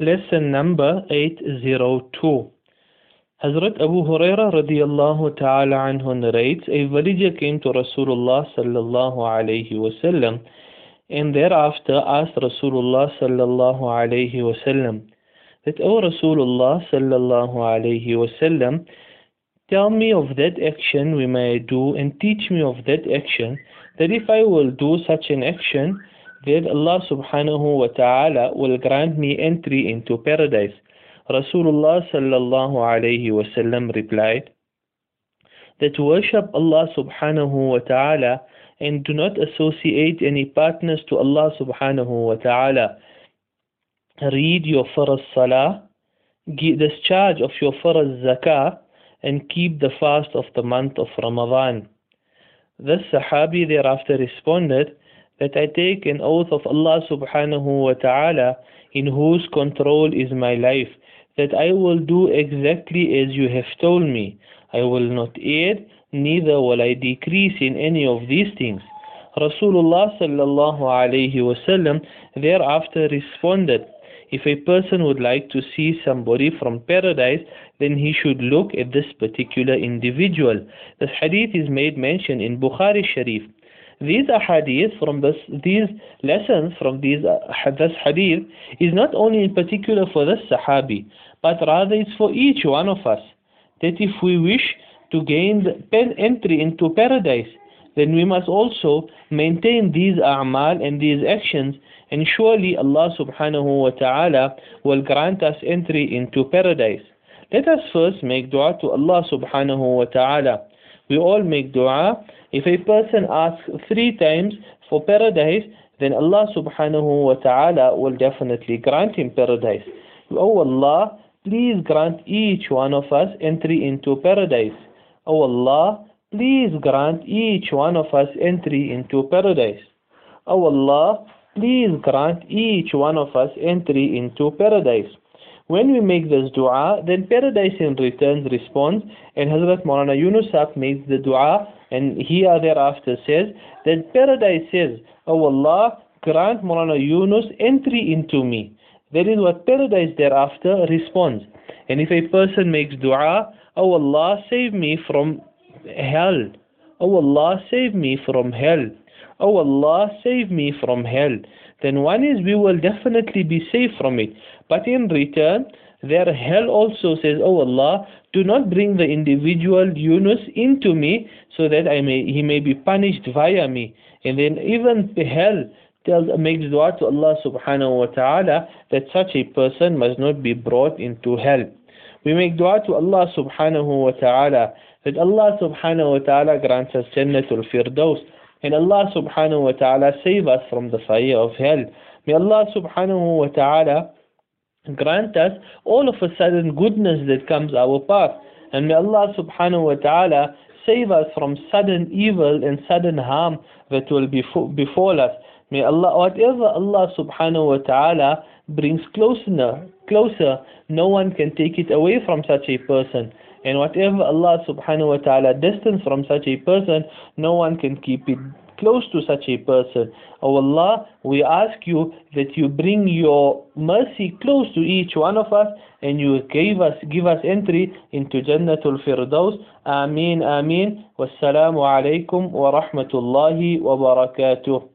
Lesson number 802. Hazrat Abu Huraira radiallahu ta'ala anhu narrates, a villager came to Rasulullah sallallahu alayhi wasallam and thereafter asked Rasulullah sallallahu alayhi wasallam that, O Rasulullah sallallahu alayhi wasallam, tell me of that action we may do and teach me of that action that if I will do such an action, then Allah subhanahu wa ta'ala will grant me entry into paradise. Rasulullah sallallahu alayhi wasallam replied that worship Allah subhanahu wa ta'ala and do not associate any partners to Allah subhanahu wa ta'ala. Read your farz salah, discharge of your farz zakah, and keep the fast of the month of Ramadan. This Sahabi thereafter responded that I take an oath of Allah subhanahu wa ta'ala in whose control is my life, that I will do exactly as you have told me. I will not add, neither will I decrease in any of these things. Rasulullah sallallahu alayhi wasallam thereafter responded, if a person would like to see somebody from paradise, then he should look at this particular individual. This hadith is made mention in Bukhari Sharif. These ahadith from this, these lessons from these uh, this hadith is not only in particular for this Sahabi, but rather it's for each one of us. That if we wish to gain the entry into paradise, then we must also maintain these a'mal and these actions and surely Allah subhanahu wa ta'ala will grant us entry into paradise. Let us first make dua to Allah subhanahu wa ta'ala. We all make dua. If a person asks three times for paradise, then Allah subhanahu wa ta'ala will definitely grant him paradise. Oh Allah, please grant each one of us entry into paradise. Oh Allah, please grant each one of us entry into paradise. Oh Allah, please grant each one of us entry into paradise. When we make this dua, then paradise in return responds, and Hazrat Maulana Yunus makes the dua, and he thereafter says that paradise says, Oh Allah, grant Maulana Yunus entry into me. That is what paradise thereafter responds. And if a person makes dua, Oh Allah, save me from hell. Oh Allah, save me from hell. Oh Allah, save me from hell. Then one is we will definitely be safe from it. But in return, their hell also says, Oh Allah, do not bring the individual Yunus into me so that I may he may be punished via me. And then even hell tells makes dua to Allah subhanahu wa ta'ala that such a person must not be brought into hell. We make dua to Allah subhanahu wa ta'ala that Allah subhanahu wa ta'ala grants us Jannatul Firdaus and Allah subhanahu wa ta'ala save us from the fire of hell. May Allah subhanahu wa ta'ala grant us all of a sudden goodness that comes our path. And may Allah subhanahu wa ta'ala save us from sudden evil and sudden harm that will befall us. May Allah, whatever Allah subhanahu wa ta'ala brings closer, closer, no one can take it away from such a person. And whatever Allah subhanahu wa ta'ala distance from such a person, no one can keep it close to such a person. Oh Allah, we ask you that you bring your mercy close to each one of us and you give us give us entry into Jannatul Firdaus. Ameen, Ameen. Wassalamu alaikum wa rahmatullahi wa barakatuh.